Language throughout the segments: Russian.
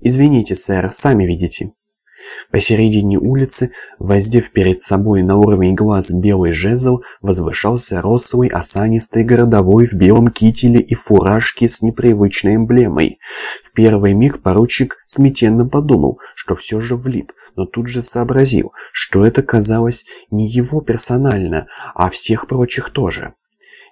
«Извините, сэр, сами видите». Посередине улицы, воздев перед собой на уровень глаз белый жезл, возвышался рослый осанистый городовой в белом кителе и фуражке с непривычной эмблемой. В первый миг поручик смятенно подумал, что все же влип, но тут же сообразил, что это казалось не его персонально, а всех прочих тоже.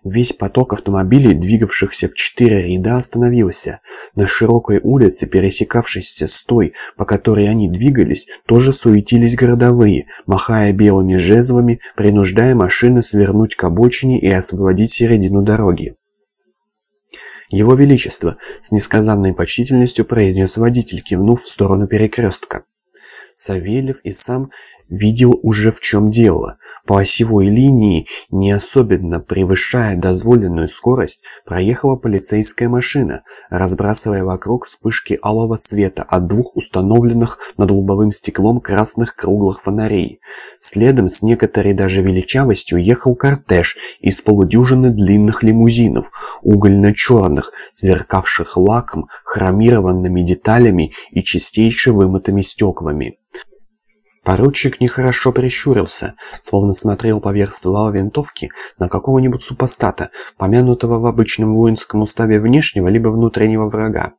Весь поток автомобилей, двигавшихся в четыре ряда, остановился. На широкой улице, пересекавшейся с той, по которой они двигались, тоже суетились городовые, махая белыми жезлами, принуждая машины свернуть к обочине и освободить середину дороги. «Его Величество!» — с несказанной почтительностью произнес водитель, кивнув в сторону перекрестка. Савельев и сам видел уже в чем дело. По осевой линии, не особенно превышая дозволенную скорость, проехала полицейская машина, разбрасывая вокруг вспышки алого света от двух установленных над лобовым стеклом красных круглых фонарей. Следом с некоторой даже величавостью ехал кортеж из полудюжины длинных лимузинов, угольно-черных, сверкавших лаком, хромированными деталями и чистейше вымытыми стеклами. Поручик нехорошо прищурился, словно смотрел поверх ствола винтовки на какого-нибудь супостата, помянутого в обычном воинском уставе внешнего либо внутреннего врага.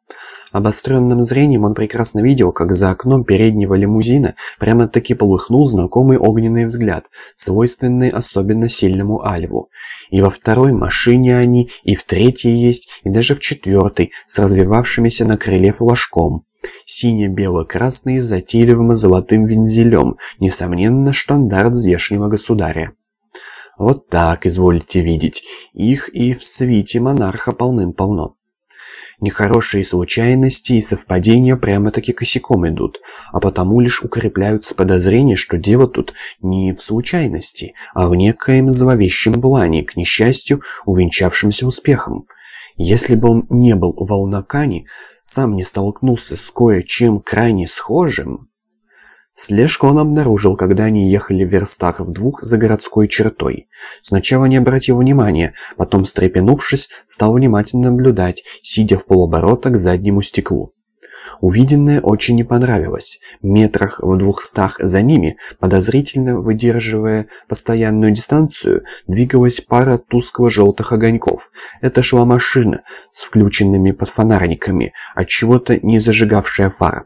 Обостренным зрением он прекрасно видел, как за окном переднего лимузина прямо-таки полыхнул знакомый огненный взгляд, свойственный особенно сильному Альву. И во второй машине они, и в третьей есть, и даже в четвертой, с развивавшимися на крыле флажком. Сине-бело-красный с затейливым золотым вензелем, несомненно, штандарт здешнего государя. Вот так, изволите видеть, их и в свите монарха полным-полно. Нехорошие случайности и совпадения прямо-таки косяком идут, а потому лишь укрепляются подозрения, что дело тут не в случайности, а в некоем зловещем плане, к несчастью, увенчавшемся успехом. Если бы он не был волнокани, сам не столкнулся с кое-чем крайне схожим... Слежку он обнаружил, когда они ехали в верстах в двух за городской чертой. Сначала не обратил внимания, потом, встрепенувшись, стал внимательно наблюдать, сидя в полоборота к заднему стеклу. Увиденное очень не понравилось. Метрах в двухстах за ними, подозрительно выдерживая постоянную дистанцию, двигалась пара тускло-желтых огоньков. Это шла машина с включенными подфонарниками, от чего-то не зажигавшая фара.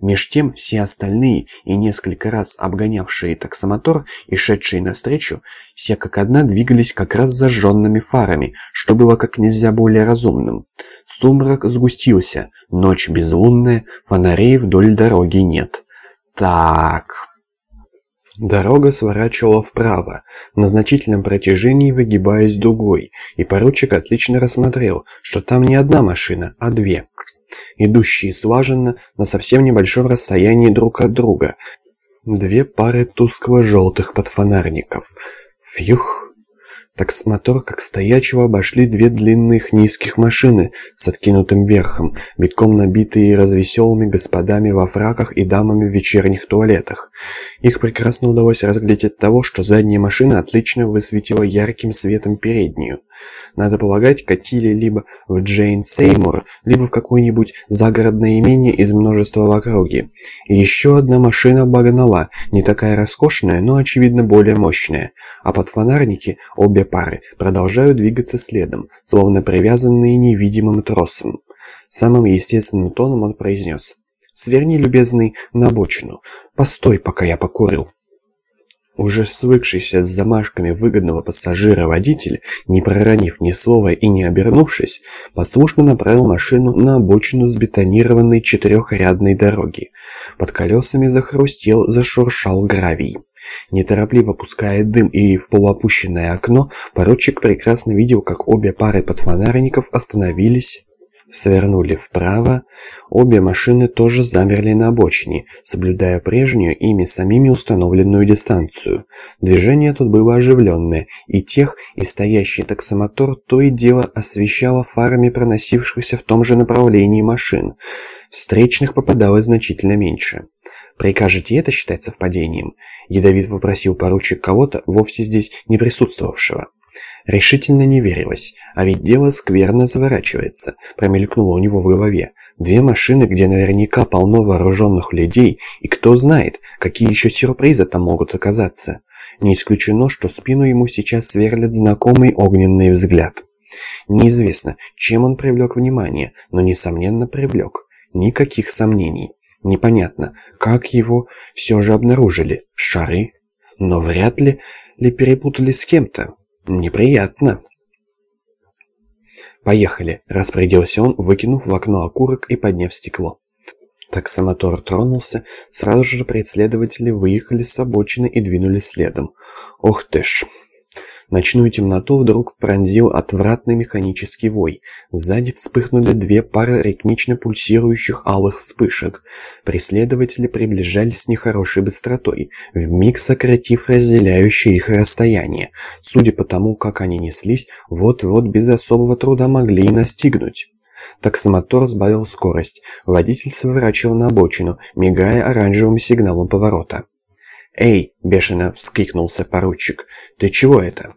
Меж тем все остальные и несколько раз обгонявшие таксомотор и шедшие навстречу, все как одна двигались как раз зажженными фарами, что было как нельзя более разумным. Сумрак сгустился, ночь безлунная, фонарей вдоль дороги нет. Так... Дорога сворачивала вправо, на значительном протяжении выгибаясь дугой, и поручик отлично рассмотрел, что там не одна машина, а две идущие слаженно на совсем небольшом расстоянии друг от друга. Две пары тускло-желтых подфонарников. Фьюх! Таксмотор как стоячего обошли две длинных низких машины с откинутым верхом, битком набитые развеселыми господами во фраках и дамами в вечерних туалетах. Их прекрасно удалось разглядеть от того, что задняя машина отлично высветила ярким светом переднюю. Надо полагать, катили либо в Джейн Сеймур, либо в какое-нибудь загородное имение из множества в округе. И еще одна машина баганала, не такая роскошная, но очевидно более мощная. А под фонарники обе пары продолжают двигаться следом, словно привязанные невидимым тросом. Самым естественным тоном он произнес. «Сверни, любезный, на обочину. Постой, пока я покурил». Уже свыкшийся с замашками выгодного пассажира водитель, не проронив ни слова и не обернувшись, послушно направил машину на обочину с бетонированной четырехрядной дороги. Под колесами захрустел, зашуршал гравий. Неторопливо пуская дым и в полуопущенное окно, поручик прекрасно видел, как обе пары подфонарников остановились Свернули вправо. Обе машины тоже замерли на обочине, соблюдая прежнюю ими самими установленную дистанцию. Движение тут было оживленное, и тех, и стоящий таксомотор то и дело освещало фарами проносившихся в том же направлении машин. Встречных попадалось значительно меньше. «Прикажете это считать совпадением?» – ядовит вопросил поручик кого-то, вовсе здесь не присутствовавшего. Решительно не верилось, а ведь дело скверно заворачивается, промелькнуло у него в голове. Две машины, где наверняка полно вооруженных людей, и кто знает, какие еще сюрпризы там могут оказаться. Не исключено, что спину ему сейчас сверлит знакомый огненный взгляд. Неизвестно, чем он привлек внимание, но, несомненно, привлек. Никаких сомнений. Непонятно, как его все же обнаружили. Шары? Но вряд ли ли перепутали с кем-то. Неприятно. «Поехали», – распорядился он, выкинув в окно окурок и подняв стекло. Таксомотор тронулся, сразу же преследователи выехали с обочины и двинулись следом. «Ох ты ж!» Ночную темноту вдруг пронзил отвратный механический вой. Сзади вспыхнули две пары ритмично пульсирующих алых вспышек. Преследователи приближались с нехорошей быстротой, вмиг сократив разделяющее их расстояние. Судя по тому, как они неслись, вот-вот без особого труда могли и настигнуть. Таксомотор сбавил скорость. Водитель сворачивал на обочину, мигая оранжевым сигналом поворота. «Эй!» – бешено вскрикнулся поручик. «Ты чего это?»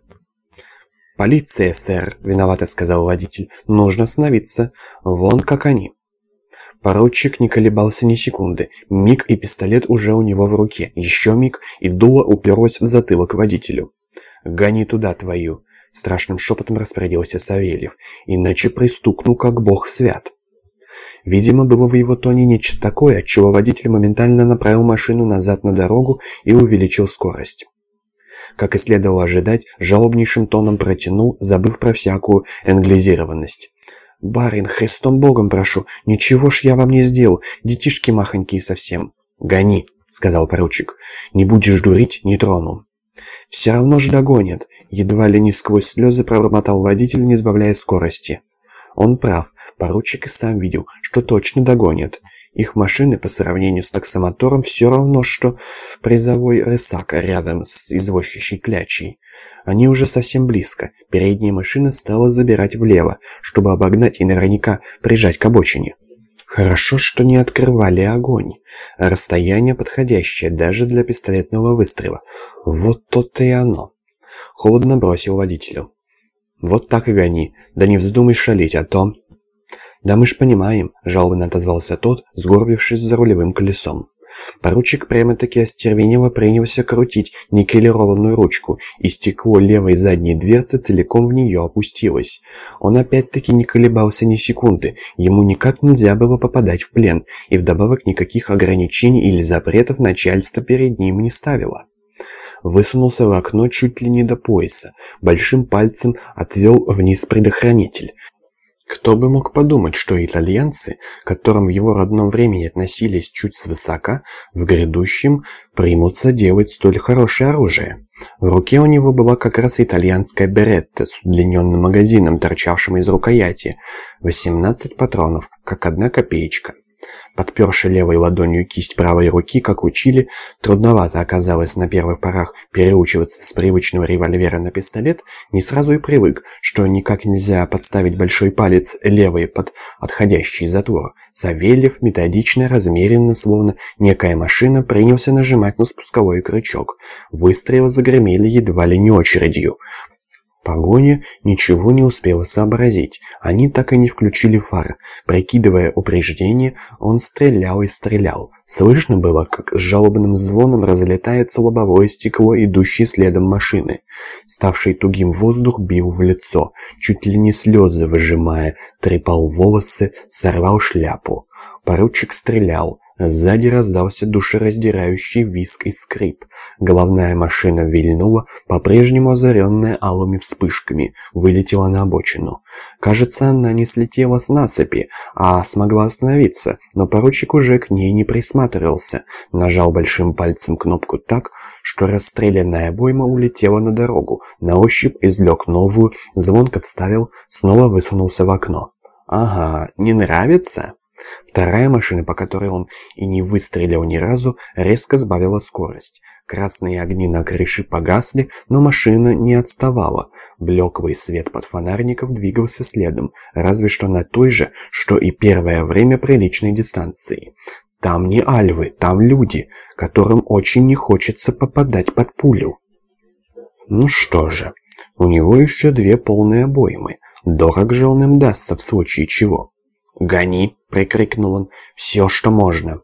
«Полиция, сэр!» – виновато сказал водитель. «Нужно остановиться. Вон как они!» Поручик не колебался ни секунды. Миг и пистолет уже у него в руке. Еще миг, и дуло уперлось в затылок водителю. «Гони туда твою!» – страшным шепотом распорядился Савельев. «Иначе пристукну, как бог свят!» Видимо, было в его тоне нечто такое, отчего водитель моментально направил машину назад на дорогу и увеличил скорость. Как и следовало ожидать, жалобнейшим тоном протянул, забыв про всякую англизированность. «Барин, Христом Богом прошу, ничего ж я вам не сделал, детишки махонькие совсем». «Гони», — сказал поручик. «Не будешь дурить, не трону». «Все равно ж догонят», — едва ли не сквозь слезы пробормотал водитель, не сбавляя скорости. Он прав, поручик и сам видел, что точно догонят. Их машины по сравнению с таксомотором все равно, что призовой рысак рядом с извозчищей клячей. Они уже совсем близко. Передняя машина стала забирать влево, чтобы обогнать и наверняка прижать к обочине. Хорошо, что не открывали огонь. Расстояние подходящее даже для пистолетного выстрела. Вот то-то и оно. Холодно бросил водителю. «Вот так и гони. Да не вздумай шалить, а то...» «Да мы ж понимаем», – жалобно отозвался тот, сгорбившись за рулевым колесом. Поручик прямо-таки остервенело принялся крутить никелированную ручку, и стекло левой задней дверцы целиком в нее опустилось. Он опять-таки не колебался ни секунды, ему никак нельзя было попадать в плен, и вдобавок никаких ограничений или запретов начальство перед ним не ставило высунулся в окно чуть ли не до пояса, большим пальцем отвел вниз предохранитель. Кто бы мог подумать, что итальянцы, к которым в его родном времени относились чуть свысока, в грядущем примутся делать столь хорошее оружие. В руке у него была как раз итальянская беретта с удлиненным магазином, торчавшим из рукояти. 18 патронов, как одна копеечка. Подперши левой ладонью кисть правой руки, как учили, трудновато оказалось на первых порах переучиваться с привычного револьвера на пистолет, не сразу и привык, что никак нельзя подставить большой палец левой под отходящий затвор. Савельев методично, размеренно, словно некая машина, принялся нажимать на спусковой крючок. Выстрелы загремели едва ли не очередью. Погоня ничего не успела сообразить. Они так и не включили фары. Прикидывая упреждение, он стрелял и стрелял. Слышно было, как с жалобным звоном разлетается лобовое стекло, идущее следом машины. Ставший тугим воздух бил в лицо, чуть ли не слезы выжимая, трепал волосы, сорвал шляпу. Поручик стрелял. Сзади раздался душераздирающий виск и скрип. Головная машина вильнула, по-прежнему озаренная алыми вспышками, вылетела на обочину. Кажется, она не слетела с насыпи, а смогла остановиться, но поручик уже к ней не присматривался. Нажал большим пальцем кнопку так, что расстрелянная обойма улетела на дорогу, на ощупь извлек новую, звонко вставил, снова высунулся в окно. «Ага, не нравится?» Вторая машина, по которой он и не выстрелил ни разу, резко сбавила скорость. Красные огни на крыше погасли, но машина не отставала. Блеклый свет под фонарников двигался следом, разве что на той же, что и первое время приличной дистанции. Там не альвы, там люди, которым очень не хочется попадать под пулю. Ну что же, У него еще две полные обоймы. Дорог же он им дастся в случае чего. «Гони!» — прикрикнул он. «Все, что можно!»